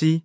sorti